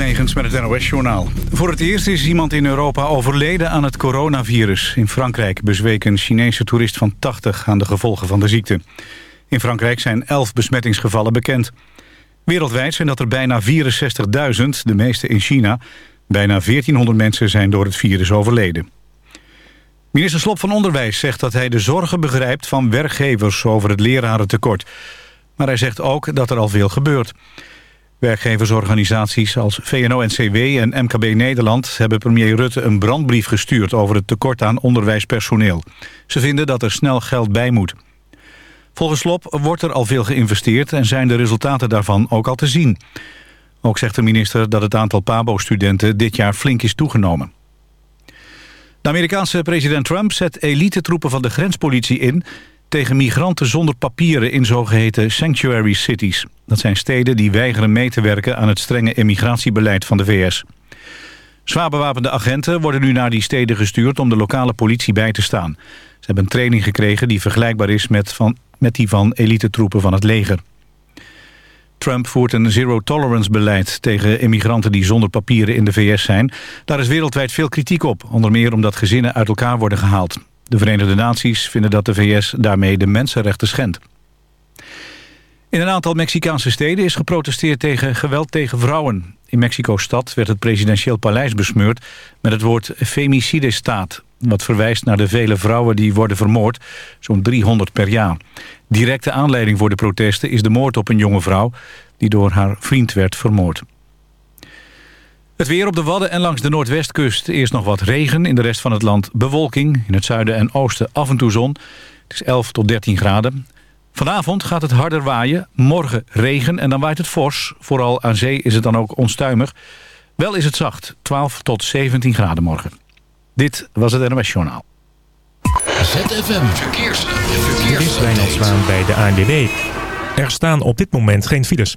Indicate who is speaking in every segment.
Speaker 1: Negens met het NOS-journaal. Voor het eerst is iemand in Europa overleden aan het coronavirus. In Frankrijk bezweek een Chinese toerist van 80 aan de gevolgen van de ziekte. In Frankrijk zijn 11 besmettingsgevallen bekend. Wereldwijd zijn dat er bijna 64.000, de meeste in China. Bijna 1400 mensen zijn door het virus overleden. Minister Slop van Onderwijs zegt dat hij de zorgen begrijpt van werkgevers over het lerarentekort. Maar hij zegt ook dat er al veel gebeurt. Werkgeversorganisaties als VNO-NCW en MKB Nederland... hebben premier Rutte een brandbrief gestuurd over het tekort aan onderwijspersoneel. Ze vinden dat er snel geld bij moet. Volgens Slop wordt er al veel geïnvesteerd... en zijn de resultaten daarvan ook al te zien. Ook zegt de minister dat het aantal PABO-studenten dit jaar flink is toegenomen. De Amerikaanse president Trump zet elite-troepen van de grenspolitie in tegen migranten zonder papieren in zogeheten sanctuary cities. Dat zijn steden die weigeren mee te werken aan het strenge immigratiebeleid van de VS. Zwaar bewapende agenten worden nu naar die steden gestuurd om de lokale politie bij te staan. Ze hebben een training gekregen die vergelijkbaar is met, van, met die van elite-troepen van het leger. Trump voert een zero-tolerance beleid tegen immigranten die zonder papieren in de VS zijn. Daar is wereldwijd veel kritiek op, onder meer omdat gezinnen uit elkaar worden gehaald. De Verenigde Naties vinden dat de VS daarmee de mensenrechten schendt. In een aantal Mexicaanse steden is geprotesteerd tegen geweld tegen vrouwen. In Mexico-stad werd het presidentieel paleis besmeurd met het woord femicide-staat. Wat verwijst naar de vele vrouwen die worden vermoord, zo'n 300 per jaar. Directe aanleiding voor de protesten is de moord op een jonge vrouw... die door haar vriend werd vermoord. Het weer op de Wadden en langs de noordwestkust. Eerst nog wat regen, in de rest van het land bewolking. In het zuiden en oosten af en toe zon. Het is 11 tot 13 graden. Vanavond gaat het harder waaien, morgen regen en dan waait het fors. Vooral aan zee is het dan ook onstuimig. Wel is het zacht, 12 tot 17 graden morgen. Dit was het NOS Journaal.
Speaker 2: ZFM Verkeers. Verkeers.
Speaker 3: Dit is Wijnald Zwaan bij de ANWB. Er staan op dit moment geen files.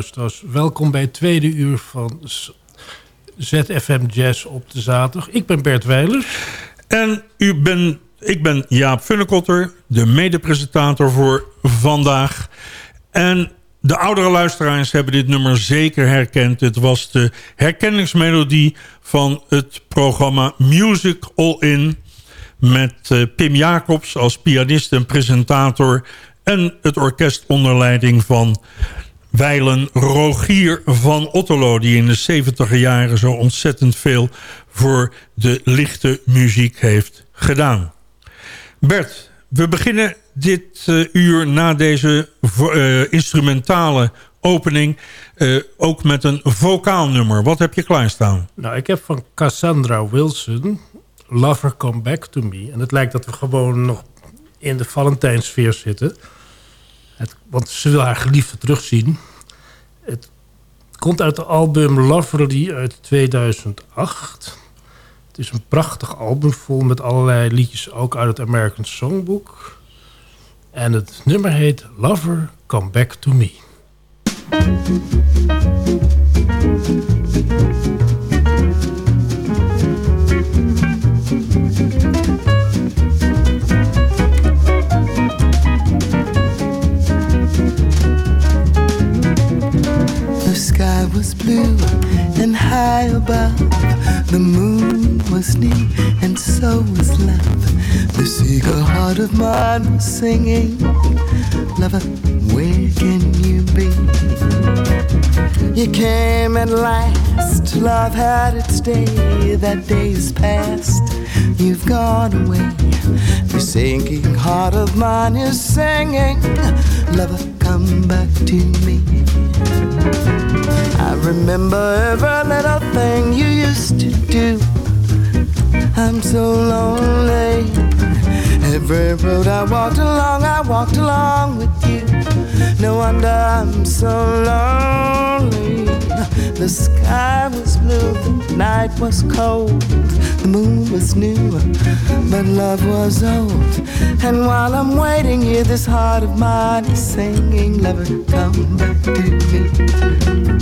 Speaker 4: Luisteraars. Welkom bij het tweede uur van ZFM Jazz op de zaterdag. Ik ben Bert Weilers.
Speaker 5: En u ben, ik ben Jaap Funnekotter, de medepresentator voor vandaag. En de oudere luisteraars hebben dit nummer zeker herkend. Het was de herkenningsmelodie van het programma Music All In... met eh, Pim Jacobs als pianist en presentator... en het orkest onder leiding van wijlen Rogier van Otterlo... die in de 70 jaren zo ontzettend veel voor de lichte muziek heeft gedaan. Bert, we beginnen dit eh, uur na deze eh, instrumentale opening... eh, ook met een vocaal nummer. Wat heb je klaarstaan?
Speaker 4: Nou, ik heb van Cassandra Wilson... Lover Come Back To Me. En het lijkt dat we gewoon nog in de Valentijnsfeer zitten. Het, want ze wil haar geliefde terugzien. Het komt uit het album Loverly uit 2008. Het is een prachtig album vol met allerlei liedjes... ook uit het American Songbook. En het nummer heet Lover Come Back To Me.
Speaker 6: Was blue and high above. The moon was new and so was love. This seagull heart of mine was singing. Lover, where can you be? You came at last. Love had its day. That day is past. You've gone away. The sinking heart of mine is singing. Lover, come back to me. I remember every little thing you used to do. I'm so lonely. Every road I walked along, I walked along with you. No wonder I'm so lonely. The sky was blue, the night was cold, the moon was new, but love was old. And while I'm waiting here, this heart of mine is singing, Lover, come back to me.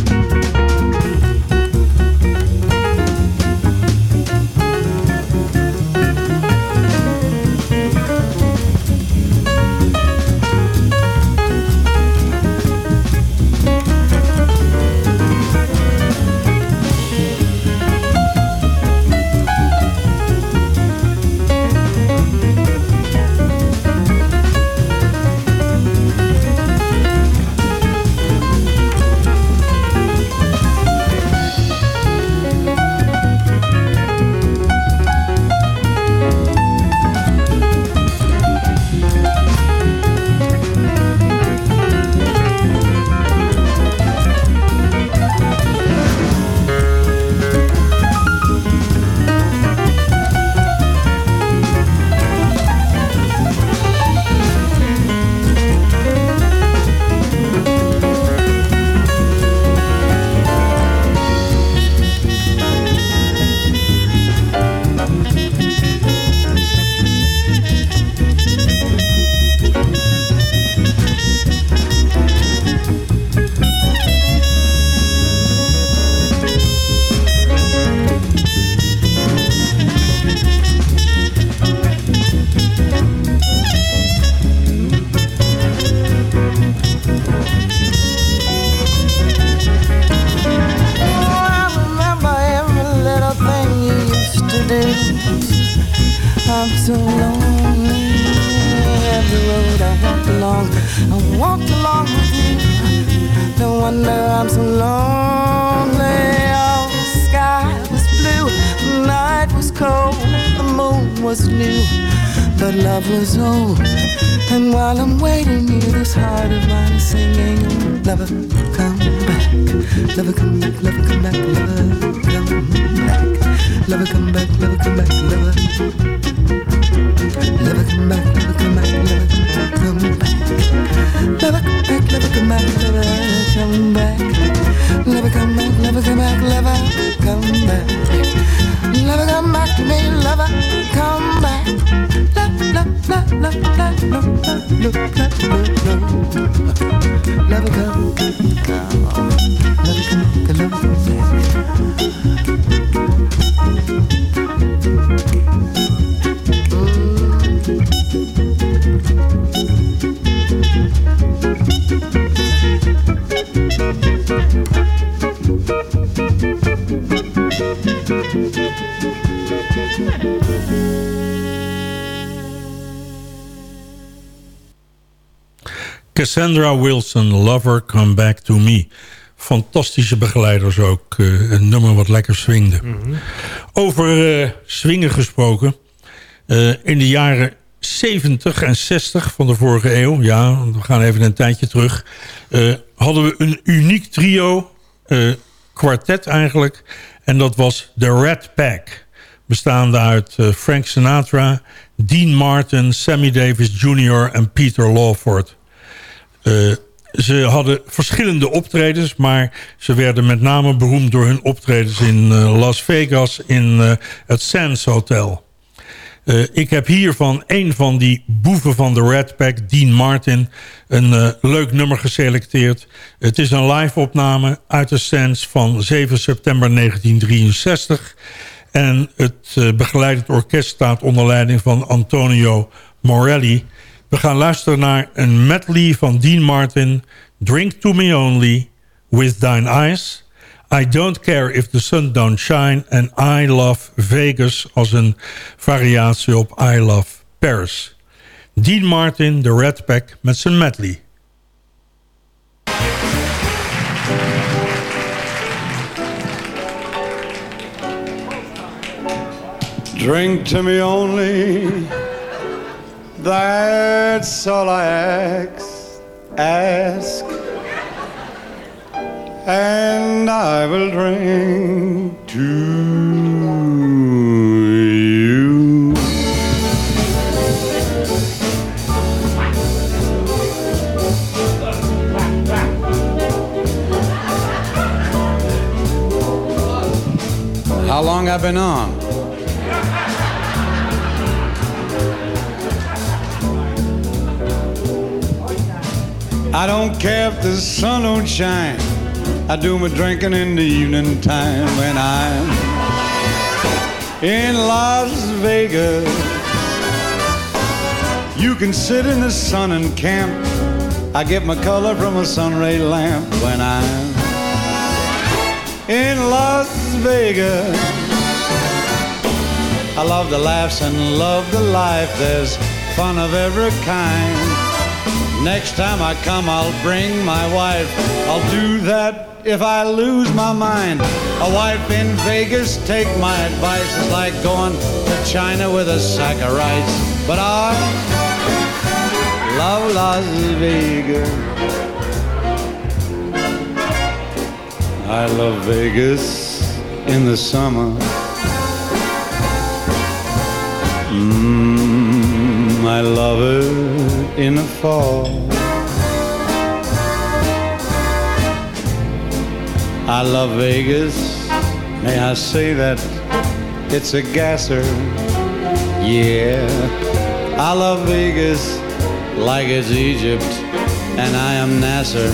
Speaker 6: Lover, come back, lover, come back, lover, come back. Lover, come back to me, lover, come back. Love,
Speaker 5: Cassandra Wilson, Lover, Come Back to Me. Fantastische begeleiders ook. eh, een nummer wat lekker swingde. Over eh, swingen gesproken. Eh, in de jaren 70 en 60 van de vorige eeuw... ja, we gaan even een tijdje terug... hadden we een uniek trio, kwartet eigenlijk... en dat was The Red Pack. Bestaande uit Frank Sinatra, Dean Martin... Sammy Davis Jr. en Peter Lawford... Eh, ze hadden verschillende optredens, maar ze werden met name beroemd door hun optredens in eh, Las Vegas in eh, het Sands Hotel. Ik heb hier van een van die boeven van de Red Pack, Dean Martin, een leuk nummer geselecteerd. Het is een live opname uit de Sands van 7 september 1963. En het begeleidend orkest staat onder leiding van Antonio Morelli. We gaan luisteren naar een medley van Dean Martin. Drink to me only, with thine eyes. I don't care if the sun don't shine. And I love Vegas als een variatie op I love Paris. Dean Martin, de Red Pack, met zijn medley.
Speaker 7: Drink to me only, that's all I ask. ask. And I will drink to you. How long I've been on? I don't care if the sun don't shine. I do my drinking in the evening time when I'm in Las Vegas. You can sit in the sun and camp. I get my color from a sunray lamp when I'm in Las Vegas. I love the laughs and love the life. There's fun of every kind. Next time I come, I'll bring my wife. I'll do that if I lose my mind. A wife in Vegas, take my advice. It's like going to China with a sack of rice. But I love Las Vegas. I love Vegas in the summer. Mmm, I love it in the fall. I love Vegas. May I say that it's a gasser? Yeah, I love Vegas like it's Egypt, and I am Nasser.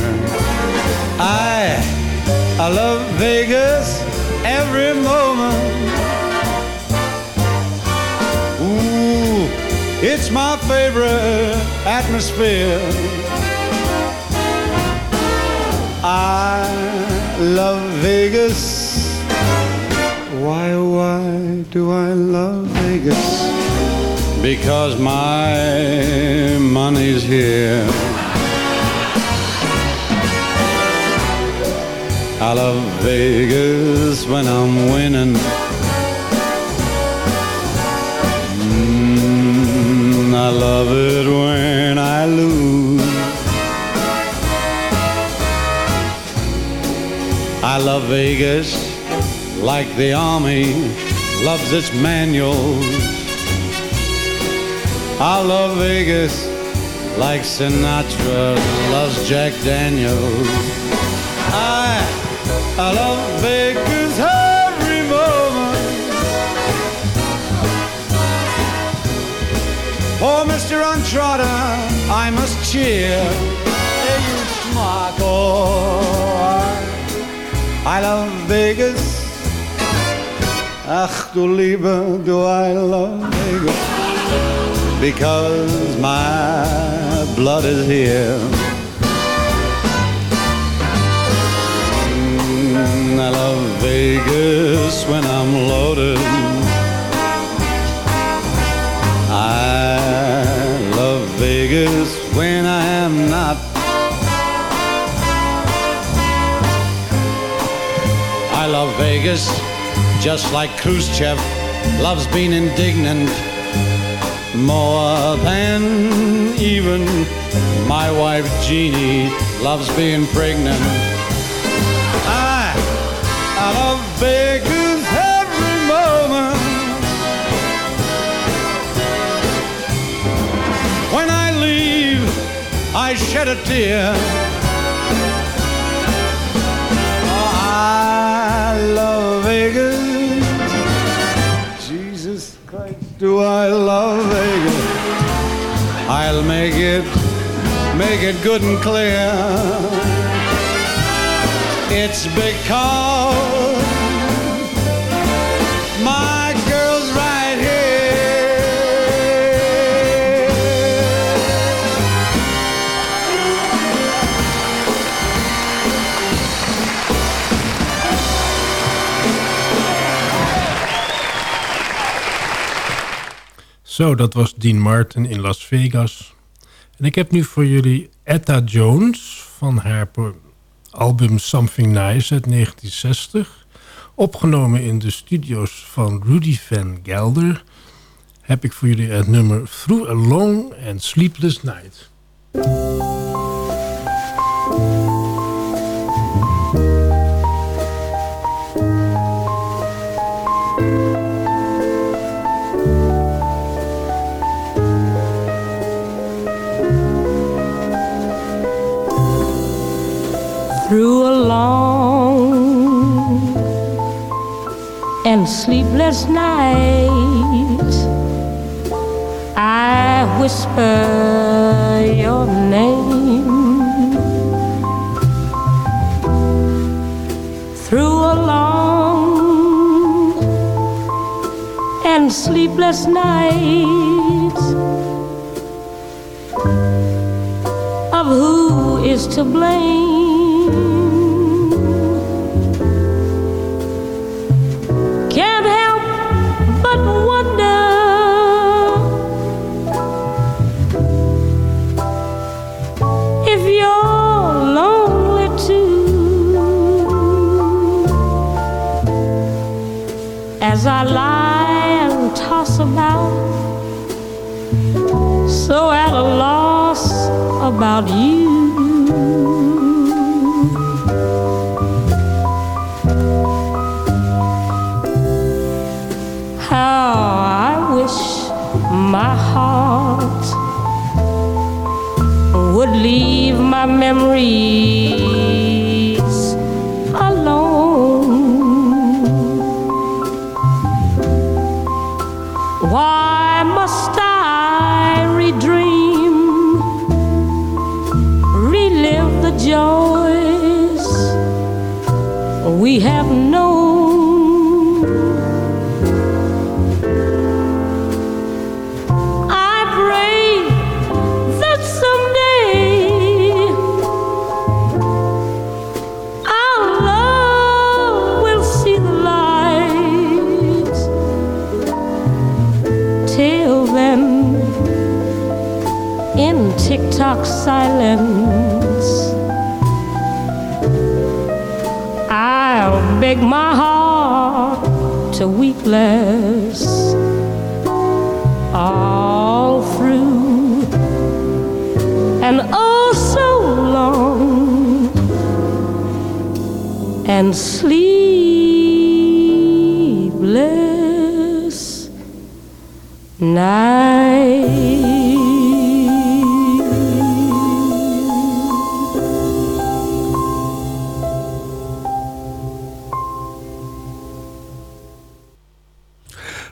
Speaker 7: I I love Vegas every moment. It's my favorite atmosphere. I love Vegas. Why, why do I love Vegas? Because my money's here. I love Vegas when I'm winning. I love Vegas like the army loves its manuals. I love Vegas like Sinatra loves Jack Daniels. I, I love Vegas every moment. Oh, For cheer. Hey, you smarko. I love Vegas. Ach, du Liebe, do I love Vegas. Because my blood is here. Mm, I love Vegas when I'm loaded. I love Vegas when I Vegas just like Khrushchev loves being indignant more than even my wife Jeannie loves being pregnant. I, I love Vegas every moment. When I leave, I shed a tear. Oh, I I love Vegas? I'll make it, make it good and clear. It's because
Speaker 4: Zo, dat was Dean Martin in Las Vegas. En ik heb nu voor jullie Etta Jones van haar album Something Nice uit 1960. Opgenomen in de studio's van Rudy Van Gelder. Heb ik voor jullie het nummer Through a Long and Sleepless Night.
Speaker 8: Long and sleepless nights I whisper your name through a long and sleepless night of who is to blame. As I lie and toss about, so at a loss about you. How I wish my heart would leave my memories In tick tock silence, I'll beg my heart to weep less all through. And oh so long. And sleepless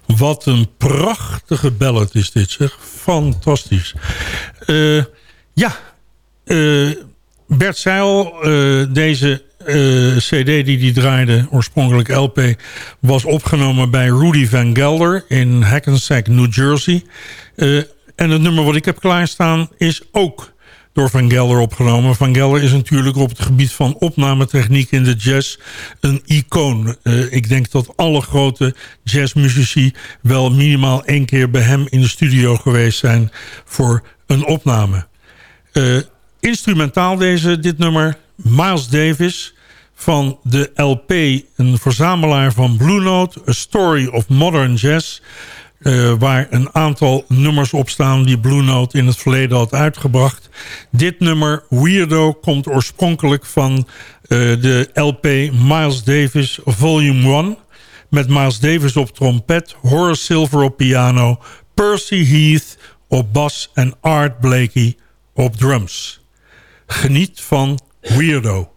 Speaker 5: Wat een prachtige ballad is dit, zeg. Fantastisch. Eh, ja, eh, Bert zei al, eh, deze eh, cd die hij draaide, oorspronkelijk LP... was opgenomen bij Rudy Van Gelder in Hackensack, New Jersey. Eh, en het nummer wat ik heb klaarstaan is ook door Van Gelder opgenomen. Van Gelder is natuurlijk op het gebied van opnametechniek in de jazz een icoon. Eh, ik denk dat alle grote jazzmuzici wel minimaal één keer bij hem in de studio geweest zijn voor een opname. Instrumentaal deze, dit nummer, Miles Davis van de LP, een verzamelaar van Blue Note, A Story of Modern Jazz... eh, waar een aantal nummers op staan die Blue Note in het verleden had uitgebracht. Dit nummer, Weirdo, komt oorspronkelijk van eh, de LP Miles Davis Volume 1... met Miles Davis op trompet, Horace Silver op piano... Percy Heath op bas en Art Blakey op drums. Geniet van Weirdo.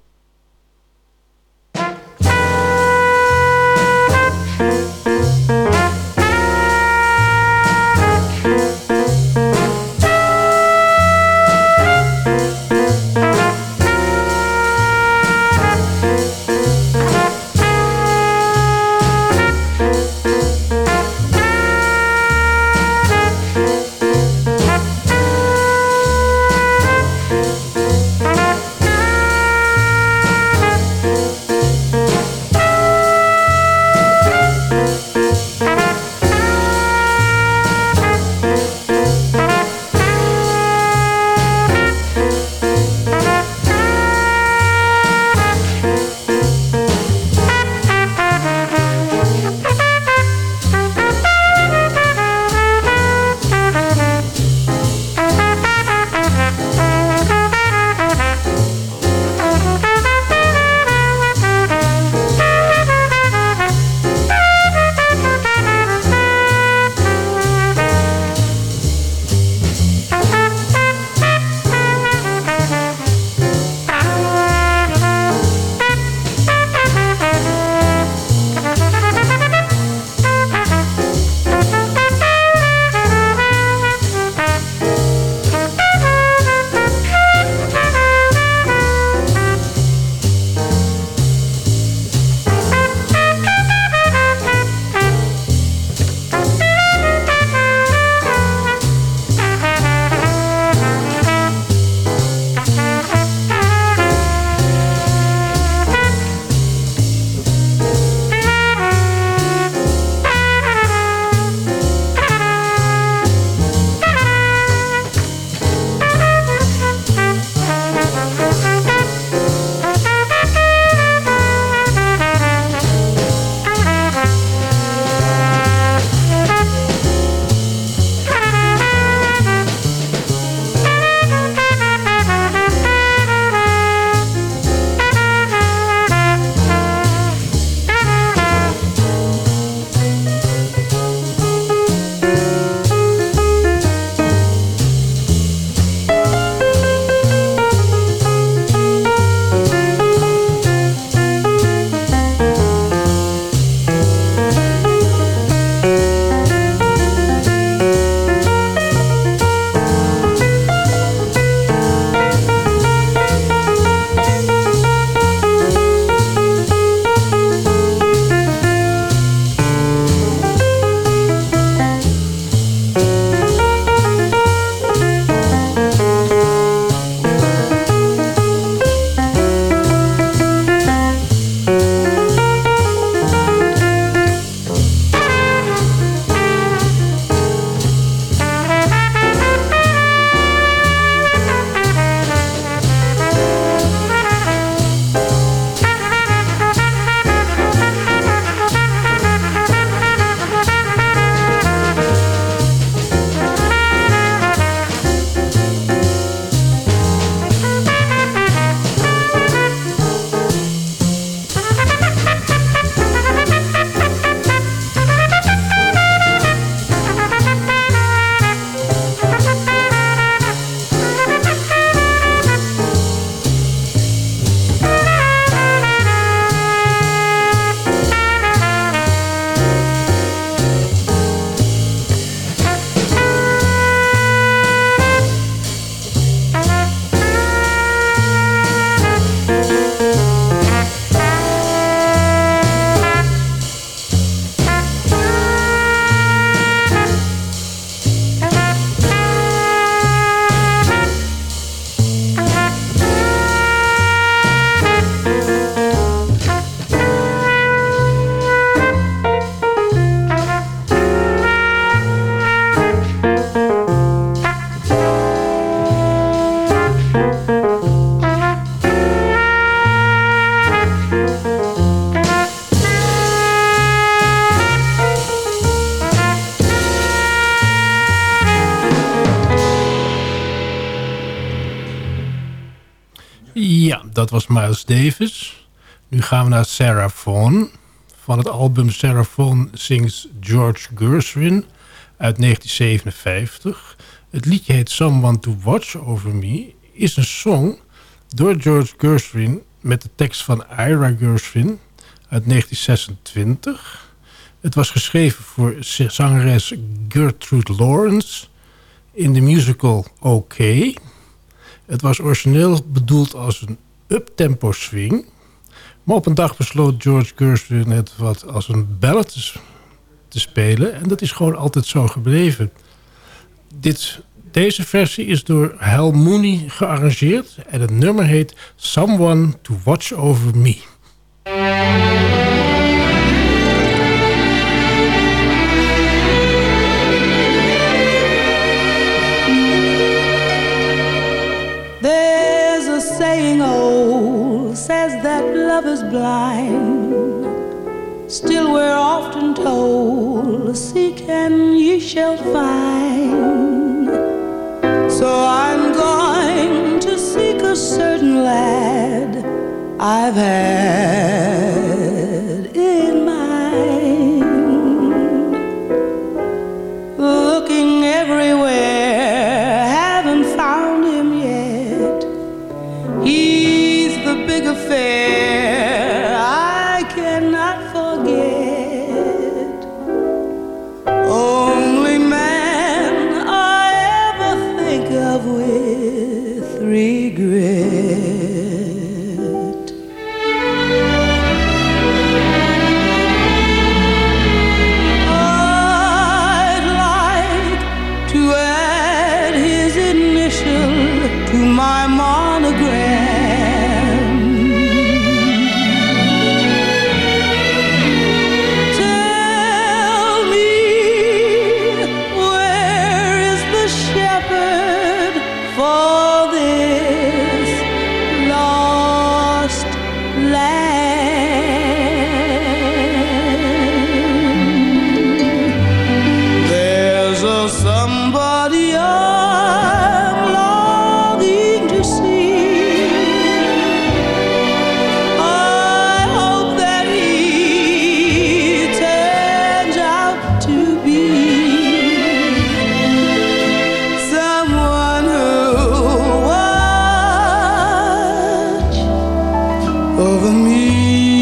Speaker 4: Sarah Vaughan. Van het album Vaughan sings George Gershwin uit 1957. Het liedje heet Someone to Watch Over Me. Is een song door George Gershwin met de tekst van Ira Gershwin uit 1926. Het was geschreven voor zangeres Gertrude Lawrence in de musical OK. Het was origineel bedoeld als een uptempo swing. Maar op een dag besloot George Gershwin het wat als een ballad te, te spelen. En dat is gewoon altijd zo gebleven. Dit, deze versie is door Hal Mooney gearrangeerd. En het nummer heet Someone to Watch Over Me.
Speaker 9: Blind. Still, we're often told, Seek and ye shall find. So I'm going to seek a certain lad I've had me.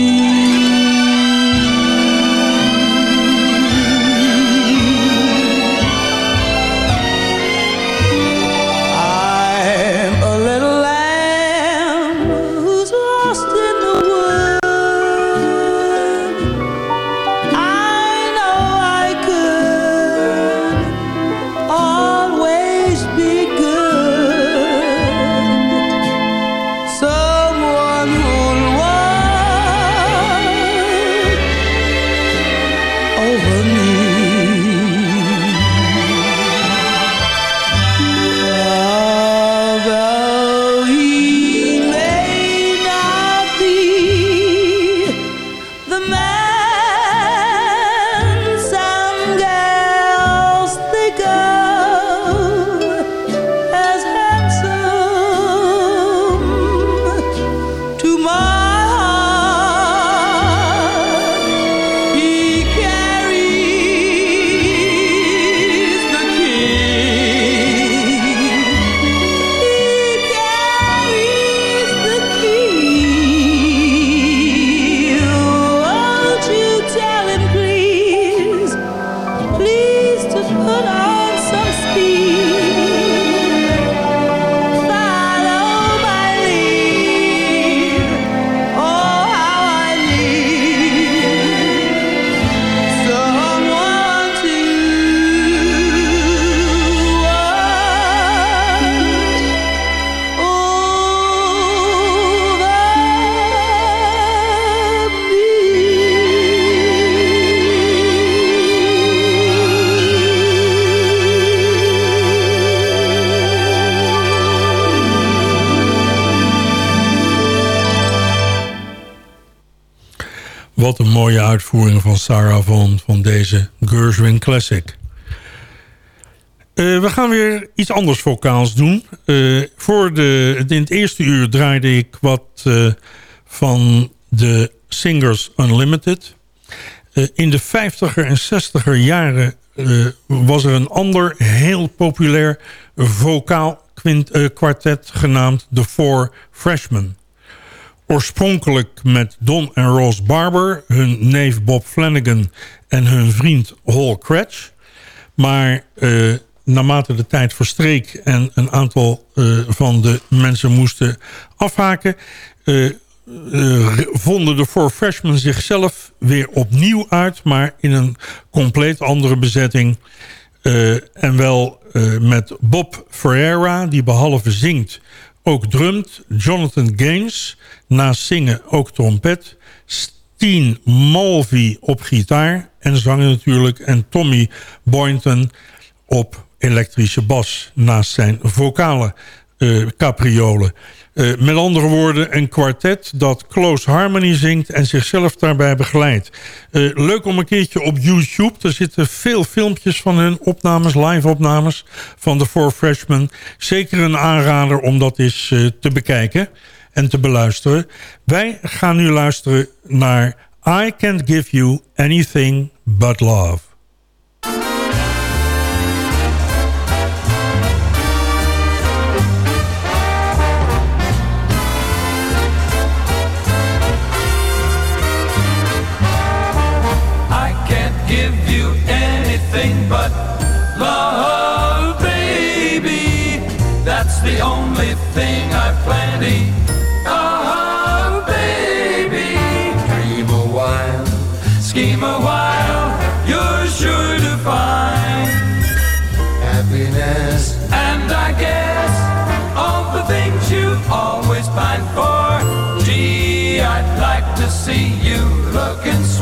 Speaker 5: Wat een mooie uitvoering van Sarah Vaughan van deze Gershwin Classic. Eh, we gaan weer iets anders vocaals doen. Eh, voor de, in het eerste uur draaide ik wat eh, van de Singers Unlimited. In de 50er en 60er jaren was er een ander heel populair vocaal kwartet genaamd The Four Freshmen. Oorspronkelijk met Don en Ross Barber, hun neef Bob Flanagan en hun vriend Hall Cratch. Maar eh, naarmate de tijd verstreek en een aantal eh, van de mensen moesten afhaken... eh, vonden de Four Freshmen zichzelf weer opnieuw uit... maar in een compleet andere bezetting. En wel met Bob Ferreira, die behalve zingt ook drumt. Jonathan Gaines, naast zingen ook trompet. Steen Mulvey op gitaar en zangen natuurlijk. En Tommy Boynton op elektrische bas naast zijn vocale eh capriolen. Eh, met andere woorden, een kwartet dat close harmony zingt en zichzelf daarbij begeleidt. Eh, leuk om een keertje op YouTube. Er zitten veel filmpjes van hun opnames, live opnames van de Four Freshmen. Zeker een aanrader om dat eens te bekijken en te beluisteren. Wij gaan nu luisteren naar I Can't Give You Anything But Love.
Speaker 10: I but love, baby. That's the only thing plenty of,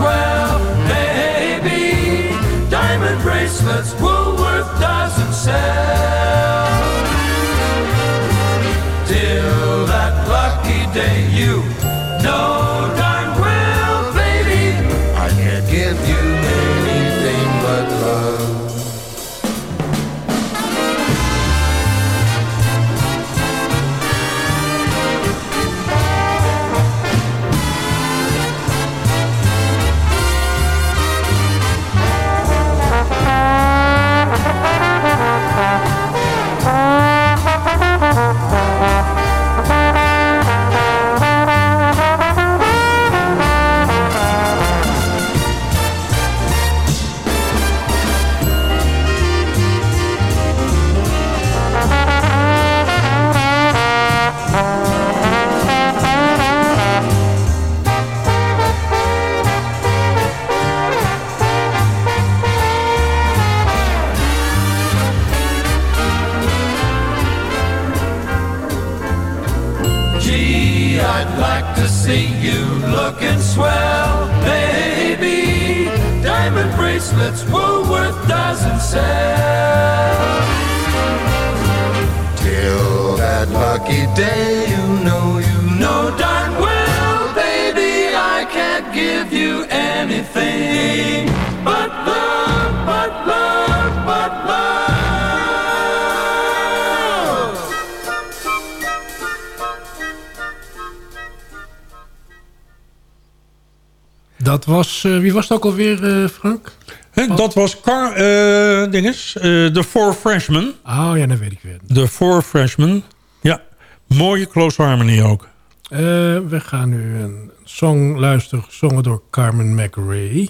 Speaker 10: swell, baby. Diamond bracelets Woolworth doesn't sell. Sell. Till that lucky day, you know, you know darn well, baby, I can't give you anything but love, but love, but love.
Speaker 4: Dat was, eh, wie was het ook alweer, eh, Frank?
Speaker 5: Dat was Car, eh, dinges, eh, de Four Freshmen.
Speaker 4: Oh ja, dat weet ik weer.
Speaker 5: De Four Freshmen. Ja, mooie close harmony ook.
Speaker 4: Eh, we gaan nu een song luisteren, gezongen door Carmen McRae.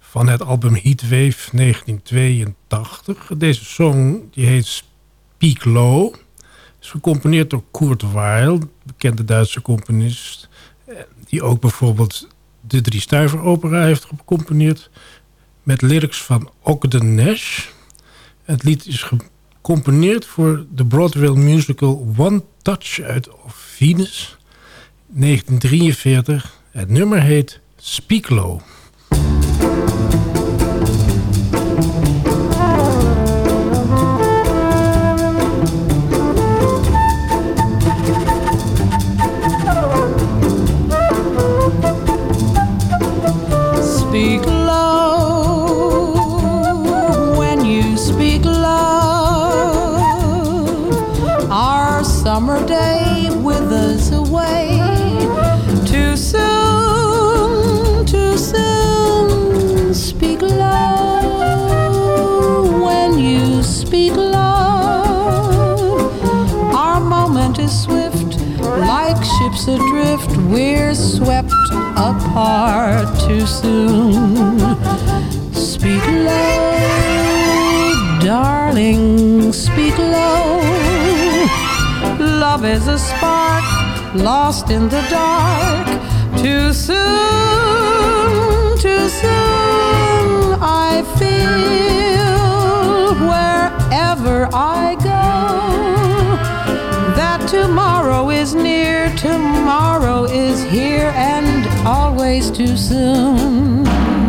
Speaker 4: Van het album Heatwave 1982. Deze song die heet Speak Low. Is gecomponeerd door Kurt Weill, bekende Duitse componist. Die ook bijvoorbeeld de Drie Stuiver opera heeft gecomponeerd. Met lyrics van Ogden Nash. Het lied is gecomponeerd voor de Broadway musical One Touch uit Of Venus. 1943. Het nummer heet Speak Low.
Speaker 11: Apart too soon. Speak low, darling, speak low. Love is a spark lost in the dark. Too soon, too soon, I feel wherever I tomorrow is near, tomorrow is here, and always too soon.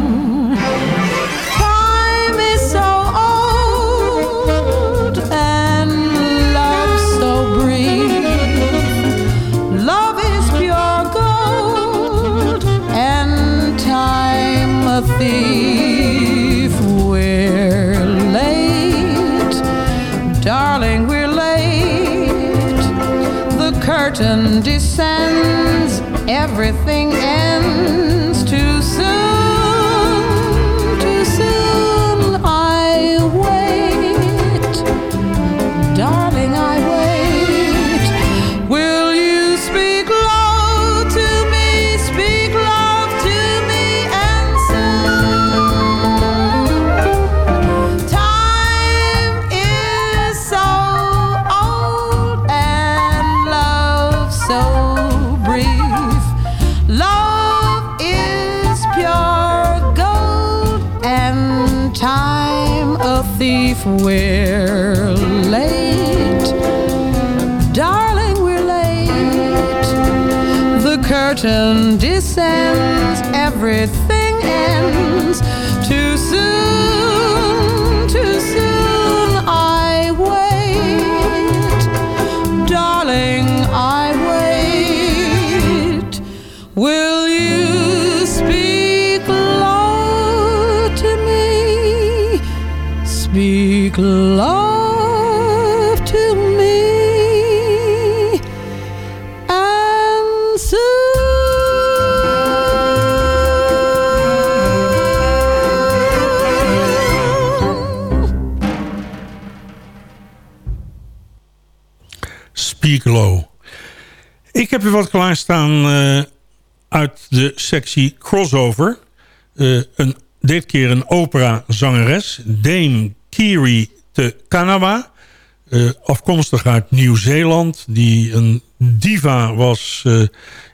Speaker 11: Curtain descends, everything ends too soon, too soon. I wait, darling, I wait. Will you speak low to me? Speak love
Speaker 5: Ik heb weer wat klaarstaan eh, uit de sectie crossover. Eh, een, dit keer een opera-zangeres, Dame Kiri te Kanawa. eh, afkomstig uit Nieuw-Zeeland, die een diva was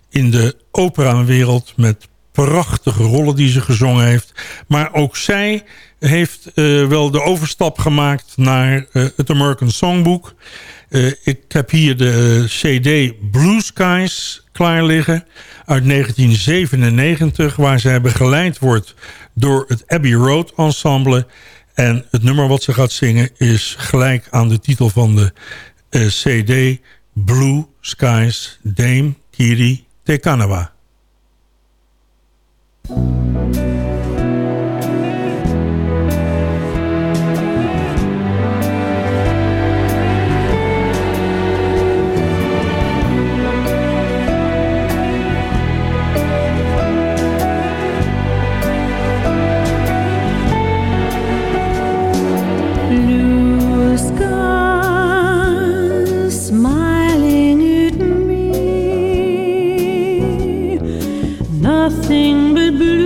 Speaker 5: in de operawereld met prachtige rollen die ze gezongen heeft. Maar ook zij heeft eh, wel de overstap gemaakt naar eh, het American Songbook. Eh, ik heb hier de CD Blue Skies klaar liggen uit 1997... waar zij begeleid wordt door het Abbey Road Ensemble. En het nummer wat ze gaat zingen is gelijk aan de titel van de CD... Blue Skies Dame Kiri Tekanawa.
Speaker 12: Blue Nothing but blue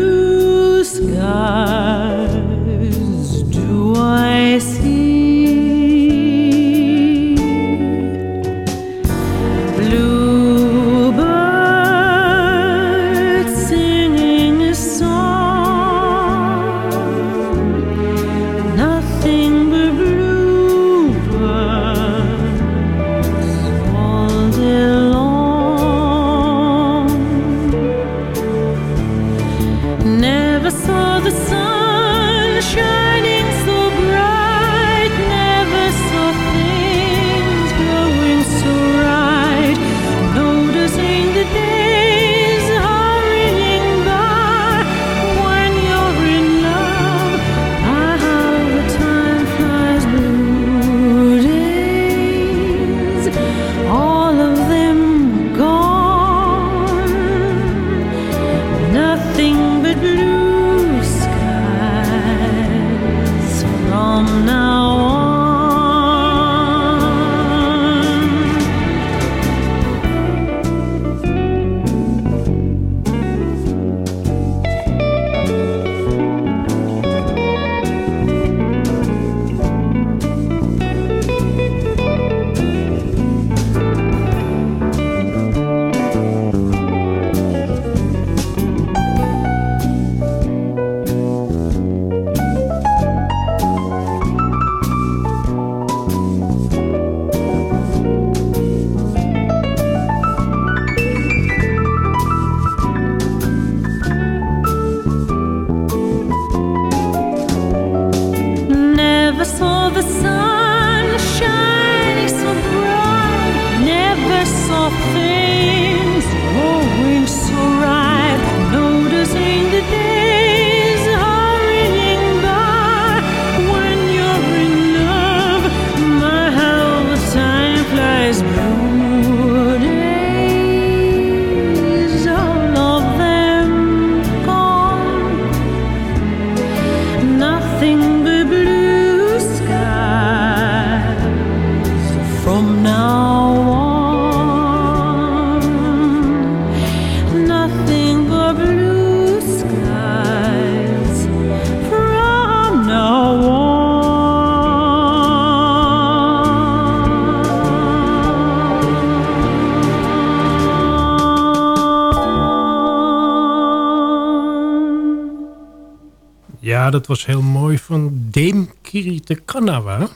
Speaker 4: dat was heel mooi van Dame Kirite Kanawa.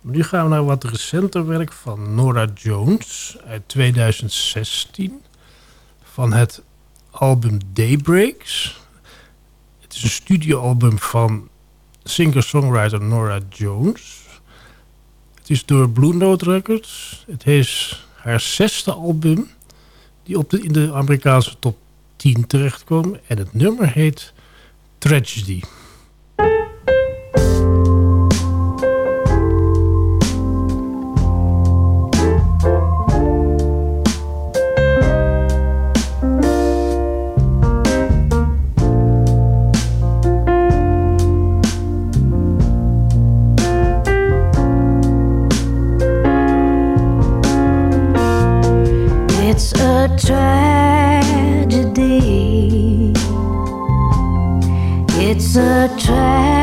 Speaker 4: Nu gaan we naar wat recenter werk van Nora Jones uit 2016. Van het album Daybreaks. Het is een studioalbum van singer-songwriter Nora Jones. Het is door Blue Note Records. Het is haar zesde album die op de, in de Amerikaanse top 10 terechtkwam. En het nummer heet Tragedy.
Speaker 13: a trap.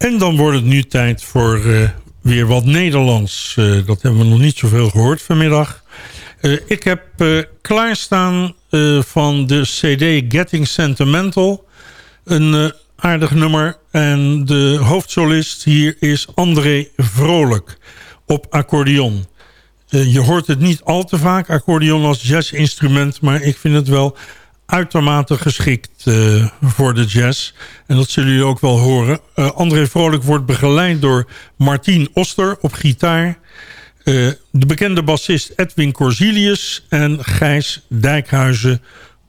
Speaker 5: En dan wordt het nu tijd voor eh, weer wat Nederlands. Eh, dat hebben we nog niet zoveel gehoord vanmiddag. Eh, ik heb klaarstaan van de CD Getting Sentimental... een, aardig nummer. En de hoofdsolist hier is André Vrolijk op accordeon. Je hoort het niet al te vaak, accordeon als jazzinstrument... maar ik vind het wel uitermate geschikt eh, voor de jazz. En dat zullen jullie ook wel horen. Eh, André Vrolijk wordt begeleid door Martien Oster op gitaar... Eh, de bekende bassist Edwin Corsilius en Gijs Dijkhuizen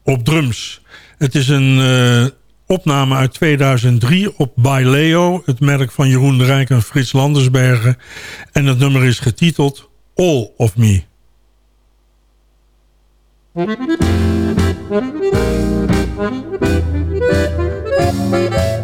Speaker 5: op drums. Het is een opname uit 2003 op By Leo, het merk van Jeroen de Rijk en Frits Landersbergen. En het nummer is getiteld All of Me.
Speaker 4: Thank you.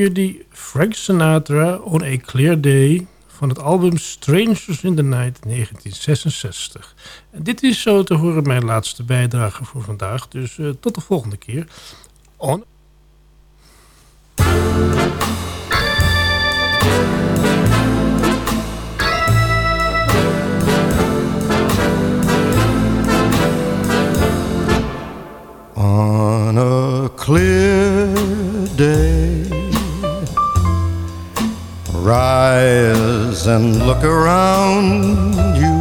Speaker 4: Jullie Frank Sinatra on a Clear Day van het album Strangers in the Night 1966. En dit is zo te horen mijn laatste bijdrage voor vandaag. Dus eh, tot de volgende keer. On
Speaker 14: and look around you,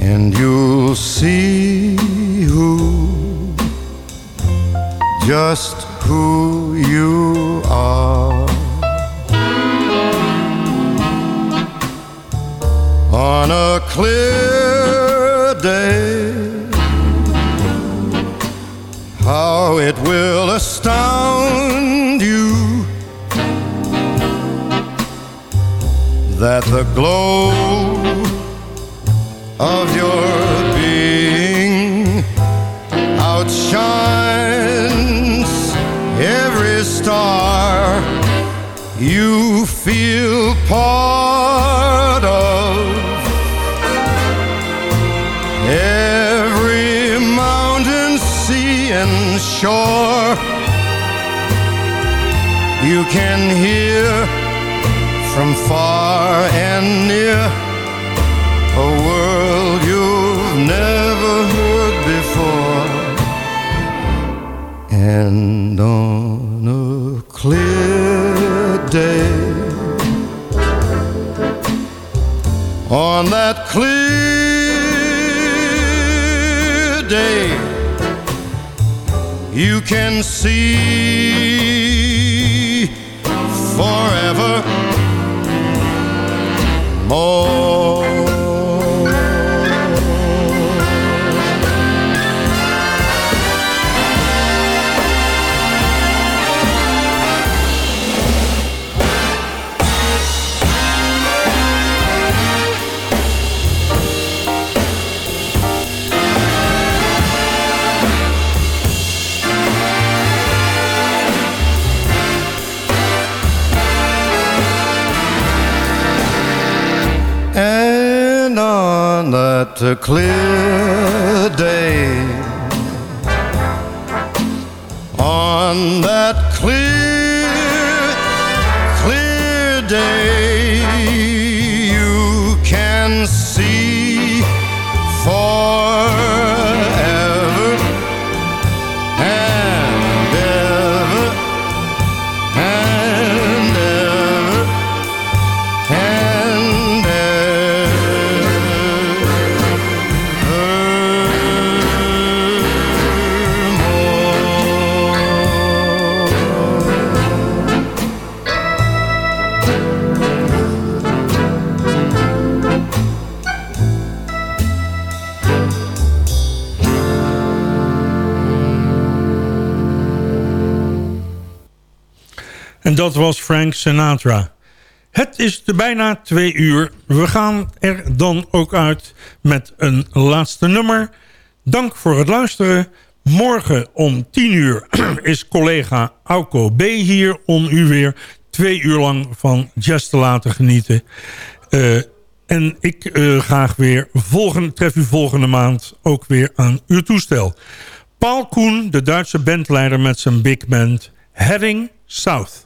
Speaker 14: and you'll see who, just who you are. On a clear day, how it will astound that the glow of your being outshines every star you feel part of every mountain, sea, and shore. You can hear from far and near a world you've never heard before. And on a clear day, on that clear day, you can see forever more. On that clear
Speaker 5: was Frank Sinatra. Het is de bijna twee uur. We gaan er dan ook uit met een laatste nummer. Dank voor het luisteren. Morgen om 10 uur is collega Auko B. hier om u weer twee uur lang van jazz te laten genieten. Eh, en ik eh, graag weer volgende, tref u volgende maand ook weer aan uw toestel. Paul Koen, de Duitse bandleider met zijn big band Heading South.